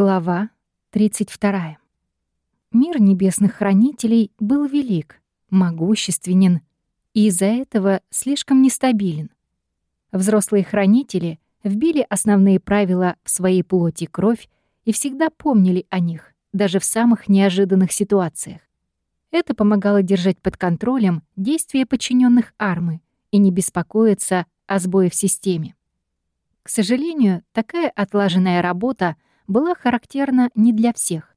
Глава 32. Мир небесных хранителей был велик, могущественен и из-за этого слишком нестабилен. Взрослые хранители вбили основные правила в своей плоти кровь и всегда помнили о них, даже в самых неожиданных ситуациях. Это помогало держать под контролем действия подчиненных армы и не беспокоиться о сбое в системе. К сожалению, такая отлаженная работа — была характерна не для всех.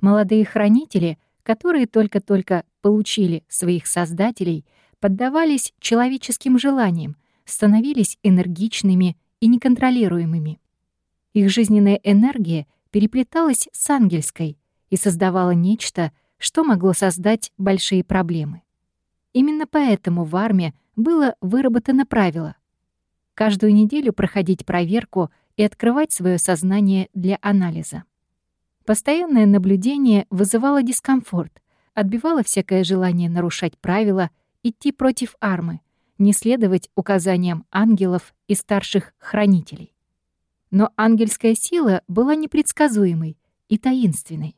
Молодые хранители, которые только-только получили своих создателей, поддавались человеческим желаниям, становились энергичными и неконтролируемыми. Их жизненная энергия переплеталась с ангельской и создавала нечто, что могло создать большие проблемы. Именно поэтому в армии было выработано правило — каждую неделю проходить проверку и открывать свое сознание для анализа. Постоянное наблюдение вызывало дискомфорт, отбивало всякое желание нарушать правила, идти против армы, не следовать указаниям ангелов и старших хранителей. Но ангельская сила была непредсказуемой и таинственной.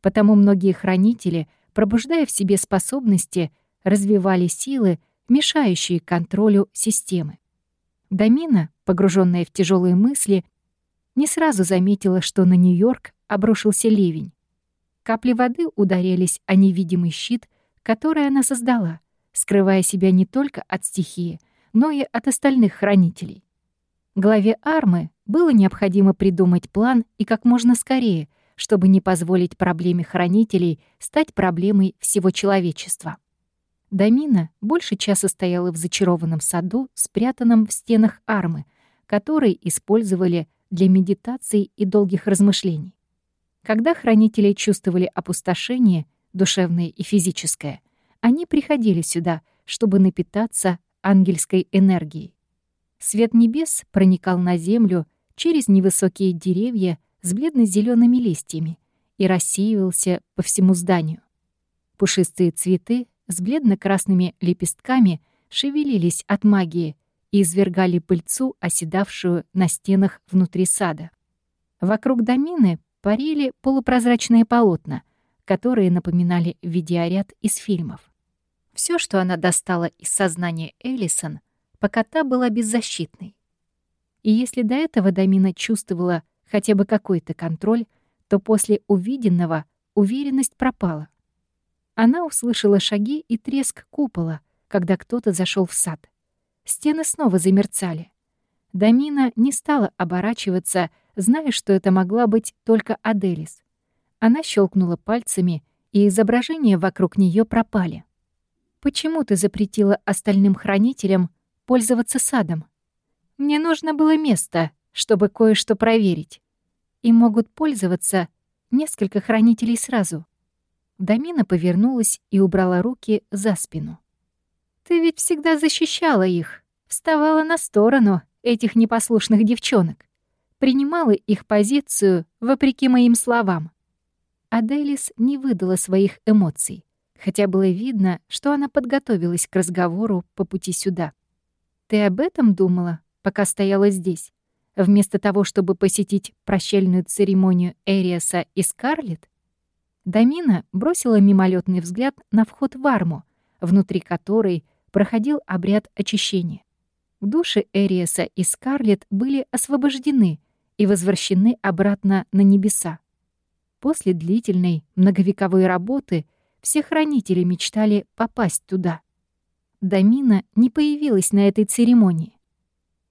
Потому многие хранители, пробуждая в себе способности, развивали силы, мешающие контролю системы. Дамина, погруженная в тяжелые мысли, не сразу заметила, что на Нью-Йорк обрушился ливень. Капли воды ударялись о невидимый щит, который она создала, скрывая себя не только от стихии, но и от остальных хранителей. Главе армы было необходимо придумать план и как можно скорее, чтобы не позволить проблеме хранителей стать проблемой всего человечества. Дамина больше часа стояла в зачарованном саду, спрятанном в стенах армы, который использовали для медитаций и долгих размышлений. Когда хранители чувствовали опустошение, душевное и физическое, они приходили сюда, чтобы напитаться ангельской энергией. Свет небес проникал на землю через невысокие деревья с бледно зелеными листьями и рассеивался по всему зданию. Пушистые цветы с бледно-красными лепестками шевелились от магии и извергали пыльцу, оседавшую на стенах внутри сада. Вокруг домины парили полупрозрачные полотна, которые напоминали видеоряд из фильмов. Все, что она достала из сознания Эллисон, пока та была беззащитной. И если до этого Дамина чувствовала хотя бы какой-то контроль, то после увиденного уверенность пропала. Она услышала шаги и треск купола, когда кто-то зашел в сад. Стены снова замерцали. Дамина не стала оборачиваться, зная, что это могла быть только Аделис. Она щелкнула пальцами, и изображения вокруг нее пропали. «Почему ты запретила остальным хранителям пользоваться садом? Мне нужно было место, чтобы кое-что проверить. И могут пользоваться несколько хранителей сразу. Дамина повернулась и убрала руки за спину. «Ты ведь всегда защищала их, вставала на сторону этих непослушных девчонок, принимала их позицию вопреки моим словам». Аделис не выдала своих эмоций, хотя было видно, что она подготовилась к разговору по пути сюда. «Ты об этом думала, пока стояла здесь, вместо того, чтобы посетить прощальную церемонию Эриаса и Скарлетт?» Дамина бросила мимолетный взгляд на вход в арму, внутри которой проходил обряд очищения. Души Эриеса и Скарлетт были освобождены и возвращены обратно на небеса. После длительной многовековой работы все хранители мечтали попасть туда. Дамина не появилась на этой церемонии.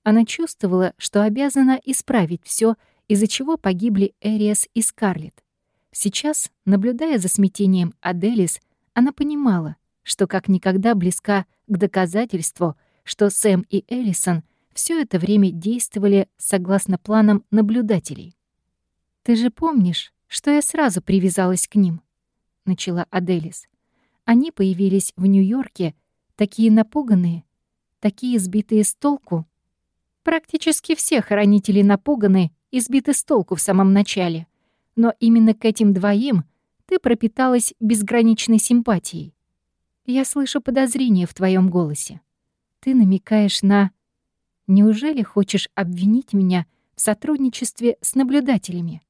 Она чувствовала, что обязана исправить все, из-за чего погибли Эриас и Скарлетт. Сейчас, наблюдая за смятением Аделис, она понимала, что как никогда близка к доказательству, что Сэм и Эллисон все это время действовали согласно планам наблюдателей. «Ты же помнишь, что я сразу привязалась к ним?» — начала Аделис. «Они появились в Нью-Йорке, такие напуганные, такие сбитые с толку. Практически все хранители напуганы и сбиты с толку в самом начале», но именно к этим двоим ты пропиталась безграничной симпатией. Я слышу подозрение в твоем голосе. Ты намекаешь на... Неужели хочешь обвинить меня в сотрудничестве с наблюдателями?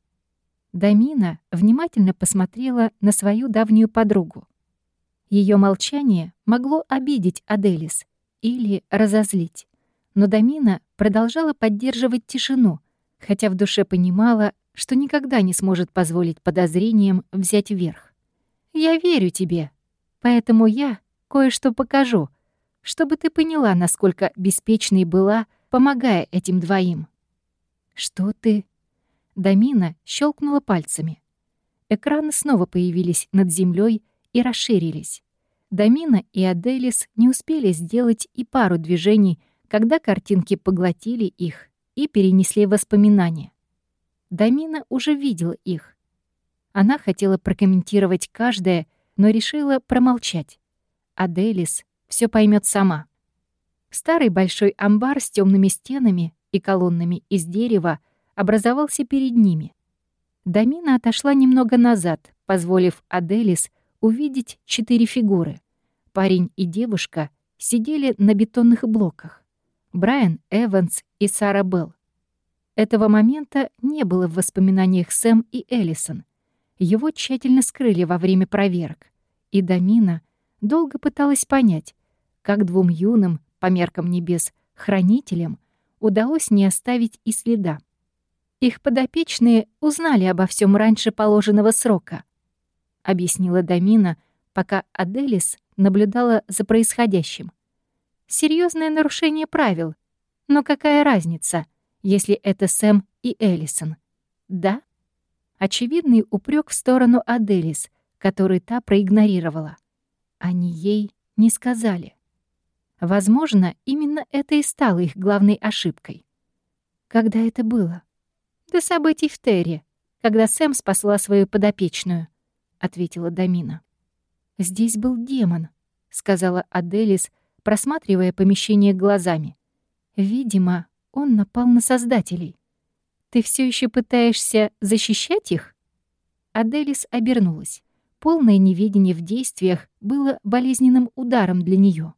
Дамина внимательно посмотрела на свою давнюю подругу. Ее молчание могло обидеть Аделис или разозлить. Но Дамина продолжала поддерживать тишину, хотя в душе понимала, что никогда не сможет позволить подозрениям взять верх. «Я верю тебе, поэтому я кое-что покажу, чтобы ты поняла, насколько беспечной была, помогая этим двоим». «Что ты?» Дамина щелкнула пальцами. Экраны снова появились над землей и расширились. Дамина и Аделис не успели сделать и пару движений, когда картинки поглотили их и перенесли воспоминания. Дамина уже видела их. Она хотела прокомментировать каждое, но решила промолчать. Аделис все поймет сама. Старый большой амбар с темными стенами и колоннами из дерева образовался перед ними. Дамина отошла немного назад, позволив Аделис увидеть четыре фигуры. Парень и девушка сидели на бетонных блоках. Брайан Эванс и Сара Белл. Этого момента не было в воспоминаниях Сэм и Эллисон. Его тщательно скрыли во время проверок. И Дамина долго пыталась понять, как двум юным, по меркам небес, хранителям удалось не оставить и следа. Их подопечные узнали обо всем раньше положенного срока, объяснила Дамина, пока Аделис наблюдала за происходящим. Серьезное нарушение правил. Но какая разница, если это Сэм и Эллисон? Да? Очевидный упрек в сторону Аделис, который та проигнорировала. Они ей не сказали. Возможно, именно это и стало их главной ошибкой. Когда это было? До событий в Терре, когда Сэм спасла свою подопечную, ответила Дамина. «Здесь был демон», — сказала Аделис, просматривая помещение глазами. «Видимо, он напал на создателей. Ты все еще пытаешься защищать их?» Аделис обернулась. Полное неведение в действиях было болезненным ударом для нее.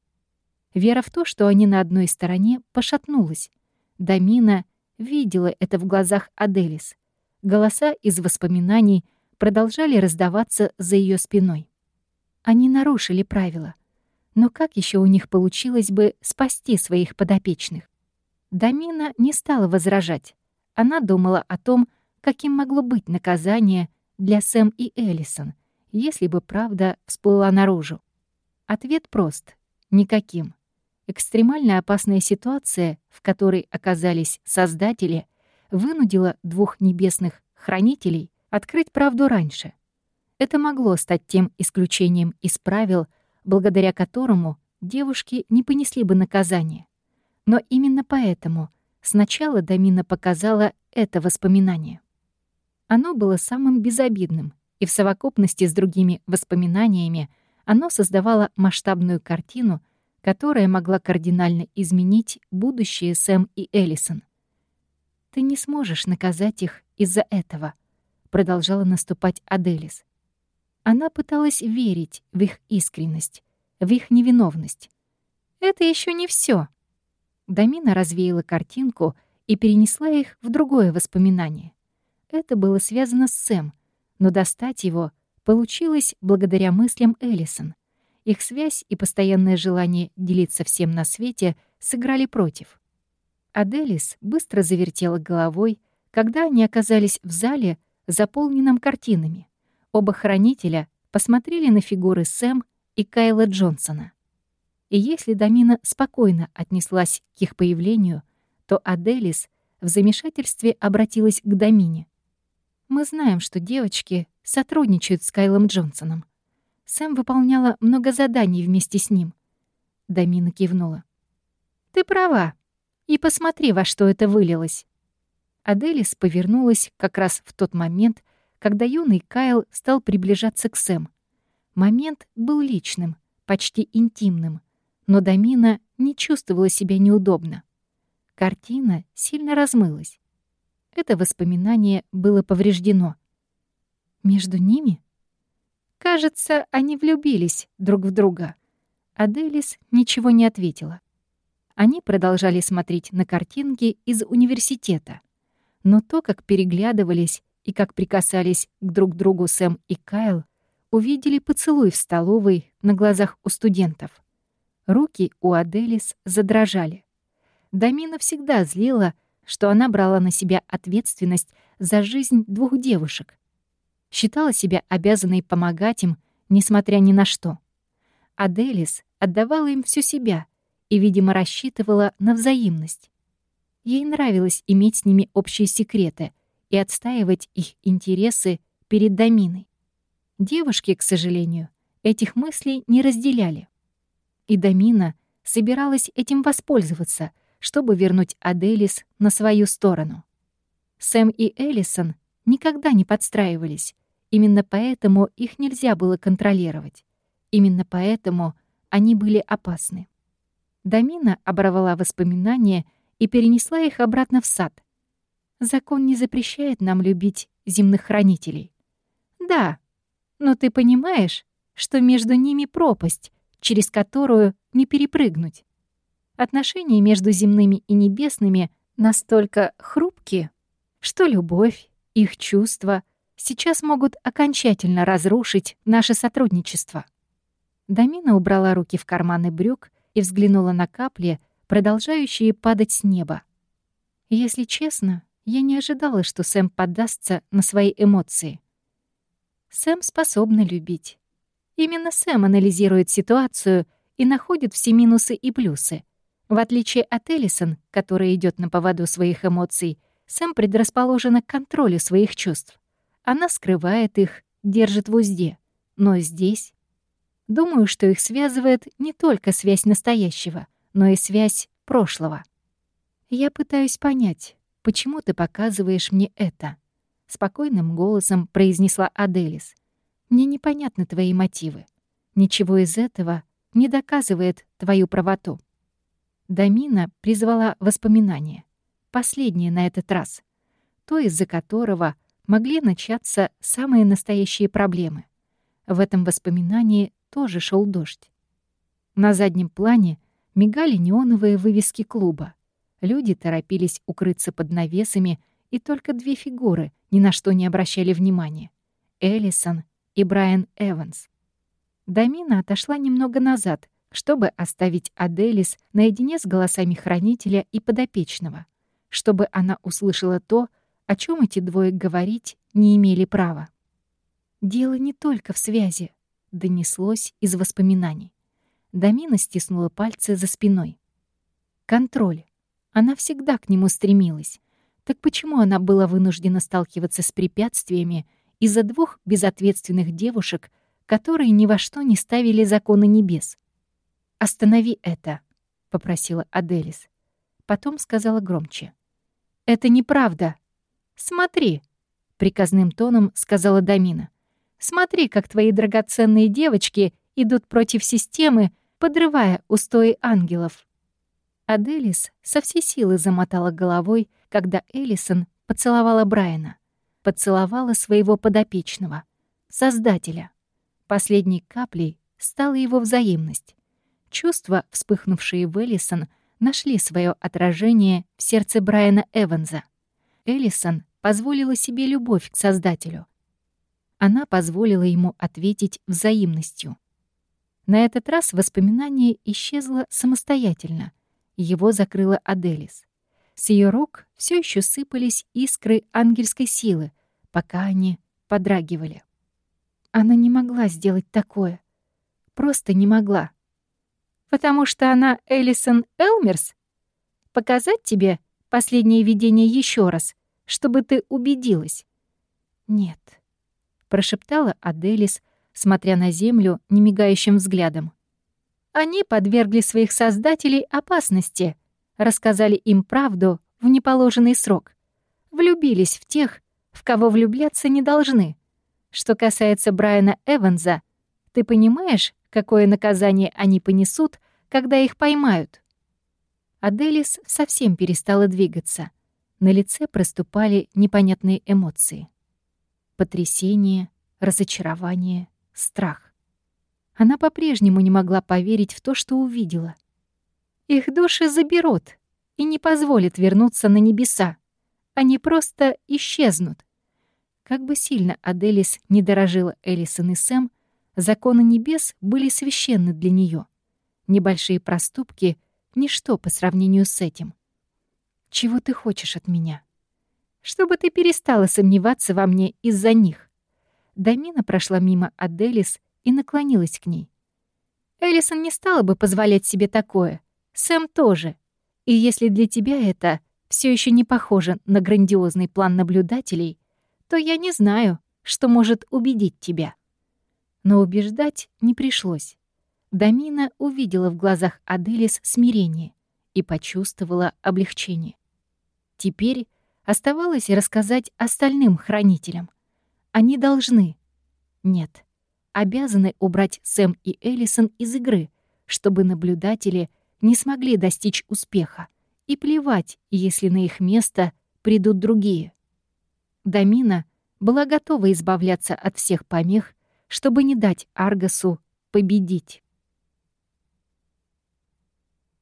Вера в то, что они на одной стороне, пошатнулась. Дамина видела это в глазах Аделис. Голоса из воспоминаний продолжали раздаваться за ее спиной. Они нарушили правила. Но как еще у них получилось бы спасти своих подопечных? Дамина не стала возражать. Она думала о том, каким могло быть наказание для Сэм и Эллисон, если бы правда всплыла наружу. Ответ прост — никаким. Экстремально опасная ситуация, в которой оказались создатели, вынудила двух небесных хранителей открыть правду раньше. Это могло стать тем исключением из правил, благодаря которому девушки не понесли бы наказание. Но именно поэтому сначала Дамина показала это воспоминание. Оно было самым безобидным, и в совокупности с другими воспоминаниями оно создавало масштабную картину, которая могла кардинально изменить будущее Сэм и Эллисон. «Ты не сможешь наказать их из-за этого», — продолжала наступать Аделис. Она пыталась верить в их искренность, в их невиновность. Это еще не все. Дамина развеяла картинку и перенесла их в другое воспоминание. Это было связано с Сэм, но достать его получилось благодаря мыслям Эллисон. Их связь и постоянное желание делиться всем на свете сыграли против. Аделис быстро завертела головой, когда они оказались в зале, заполненном картинами. Оба хранителя посмотрели на фигуры Сэм и Кайла Джонсона. И если Дамина спокойно отнеслась к их появлению, то Аделис в замешательстве обратилась к Дамине. «Мы знаем, что девочки сотрудничают с Кайлом Джонсоном. Сэм выполняла много заданий вместе с ним». Дамина кивнула. «Ты права. И посмотри, во что это вылилось». Аделис повернулась как раз в тот момент, когда юный Кайл стал приближаться к Сэм. Момент был личным, почти интимным, но Дамина не чувствовала себя неудобно. Картина сильно размылась. Это воспоминание было повреждено. Между ними? Кажется, они влюбились друг в друга. Аделис ничего не ответила. Они продолжали смотреть на картинки из университета. Но то, как переглядывались и как прикасались к друг другу Сэм и Кайл, увидели поцелуй в столовой на глазах у студентов. Руки у Аделис задрожали. Дамина всегда злила, что она брала на себя ответственность за жизнь двух девушек. Считала себя обязанной помогать им, несмотря ни на что. Аделис отдавала им всю себя и, видимо, рассчитывала на взаимность. Ей нравилось иметь с ними общие секреты и отстаивать их интересы перед Даминой. Девушки, к сожалению, этих мыслей не разделяли. И Дамина собиралась этим воспользоваться, чтобы вернуть Аделис на свою сторону. Сэм и Эллисон никогда не подстраивались, именно поэтому их нельзя было контролировать. Именно поэтому они были опасны. Дамина оборвала воспоминания и перенесла их обратно в сад. Закон не запрещает нам любить земных хранителей. Да, но ты понимаешь, что между ними пропасть, через которую не перепрыгнуть. Отношения между земными и небесными настолько хрупкие, что любовь, их чувства сейчас могут окончательно разрушить наше сотрудничество. Дамина убрала руки в карманы брюк и взглянула на капли, продолжающие падать с неба. Если честно, я не ожидала, что Сэм поддастся на свои эмоции. Сэм способна любить. Именно Сэм анализирует ситуацию и находит все минусы и плюсы. В отличие от Эллисон, которая идет на поводу своих эмоций, Сэм предрасположена к контролю своих чувств. Она скрывает их, держит в узде. Но здесь... Думаю, что их связывает не только связь настоящего, но и связь прошлого. Я пытаюсь понять, почему ты показываешь мне это. Спокойным голосом произнесла Аделис. Мне непонятны твои мотивы. Ничего из этого не доказывает твою правоту. Дамина призвала воспоминания. Последнее на этот раз. То, из-за которого могли начаться самые настоящие проблемы. В этом воспоминании тоже шел дождь. На заднем плане мигали неоновые вывески клуба. Люди торопились укрыться под навесами, и только две фигуры ни на что не обращали внимания — Эллисон и Брайан Эванс. Дамина отошла немного назад, чтобы оставить Аделис наедине с голосами хранителя и подопечного, чтобы она услышала то, о чем эти двое говорить не имели права. «Дело не только в связи», — донеслось из воспоминаний. Дамина стиснула пальцы за спиной. «Контроль. Она всегда к нему стремилась. Так почему она была вынуждена сталкиваться с препятствиями из-за двух безответственных девушек, которые ни во что не ставили законы небес? «Останови это», — попросила Аделис. Потом сказала громче. «Это неправда. Смотри», — приказным тоном сказала Дамина. «Смотри, как твои драгоценные девочки идут против системы, подрывая устои ангелов». Аделис со всей силы замотала головой, когда Эллисон поцеловала Брайана. Поцеловала своего подопечного, Создателя. Последней каплей стала его взаимность. Чувства, вспыхнувшие в Эллисон, нашли свое отражение в сердце Брайана Эванса. Эллисон позволила себе любовь к Создателю. Она позволила ему ответить взаимностью. На этот раз воспоминание исчезло самостоятельно, его закрыла Аделис. С ее рук все еще сыпались искры ангельской силы, пока они подрагивали. Она не могла сделать такое. Просто не могла. Потому что она Элисон Элмерс? Показать тебе последнее видение еще раз, чтобы ты убедилась? Нет, прошептала Аделис, смотря на землю немигающим взглядом. Они подвергли своих создателей опасности, рассказали им правду в неположенный срок, влюбились в тех, в кого влюбляться не должны. Что касается Брайана Эванса, ты понимаешь, какое наказание они понесут, когда их поймают?» Аделис совсем перестала двигаться. На лице проступали непонятные эмоции. Потрясение, разочарование, страх. Она по-прежнему не могла поверить в то, что увидела. Их души заберут и не позволят вернуться на небеса. Они просто исчезнут. Как бы сильно Аделис не дорожила Элисон и Сэм, законы небес были священны для нее. Небольшие проступки — ничто по сравнению с этим. «Чего ты хочешь от меня?» «Чтобы ты перестала сомневаться во мне из-за них». Дамина прошла мимо Аделис и наклонилась к ней. «Элисон не стала бы позволять себе такое. Сэм тоже. И если для тебя это все еще не похоже на грандиозный план наблюдателей, то я не знаю, что может убедить тебя». Но убеждать не пришлось. Дамина увидела в глазах Аделис смирение и почувствовала облегчение. Теперь оставалось рассказать остальным хранителям. Они должны, нет, обязаны убрать Сэм и Эллисон из игры, чтобы наблюдатели не смогли достичь успеха. И плевать, если на их место придут другие. Дамина была готова избавляться от всех помех, чтобы не дать Аргасу победить.